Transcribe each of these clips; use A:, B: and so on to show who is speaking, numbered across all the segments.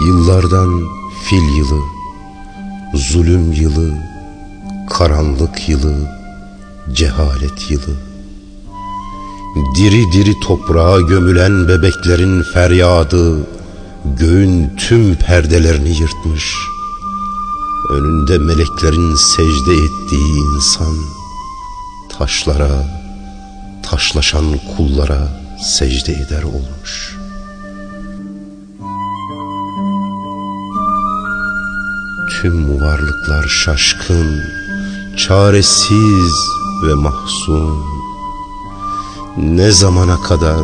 A: Yıllardan fil yılı, zulüm yılı, karanlık yılı, cehalet yılı. Diri diri toprağa gömülen bebeklerin feryadı göğün tüm perdelerini yırtmış. Önünde meleklerin secde ettiği insan taşlara, taşlaşan kullara secde eder olmuş.'' Tüm varlıklar şaşkın, çaresiz ve mahzun. Ne zamana kadar,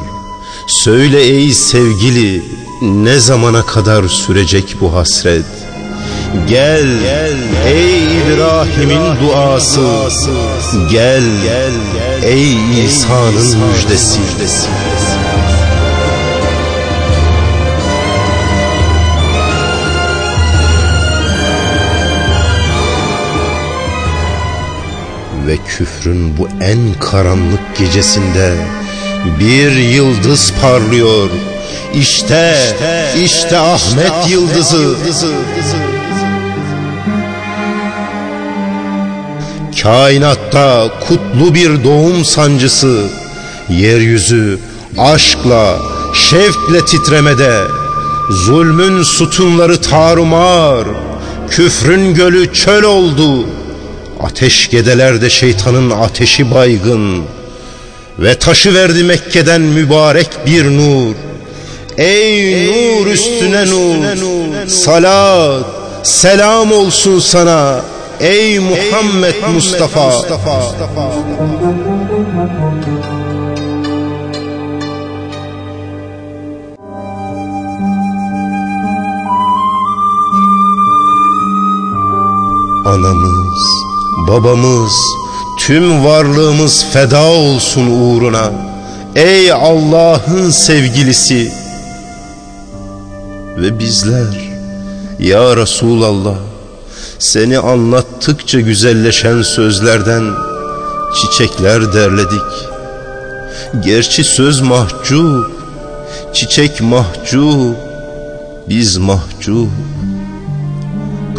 A: söyle ey sevgili, ne zamana kadar sürecek bu hasret? Gel, gel ey İbrahim'in duası, gel, gel ey İsa'nın müjdesi. müjdesi. Ve küfrün bu en karanlık gecesinde bir yıldız parlıyor. İşte, işte, işte Ahmet, Ahmet yıldızı. yıldızı. Kainatta kutlu bir doğum sancısı, yeryüzü aşkla, şevkle titremede, zulmün sütunları tarumar, küfrün gölü çöl oldu.'' Ateş gedelerde şeytanın ateşi baygın Ve taşı verdi Mekke'den mübarek bir nur Ey, Ey nur üstüne nur, nur Salat, selam olsun sana Ey Muhammed, Ey Muhammed Mustafa, Mustafa. Mustafa. Anamız babamız, tüm varlığımız feda olsun uğruna. Ey Allah'ın sevgilisi ve bizler ya Resulallah seni anlattıkça güzelleşen sözlerden çiçekler derledik. Gerçi söz mahcup, çiçek mahcup, biz mahcup.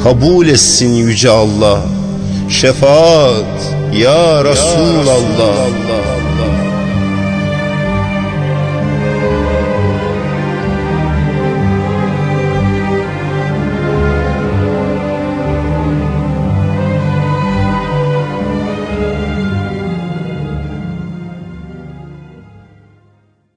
A: Kabul etsin yüce Allah şefaat ya Resulallah.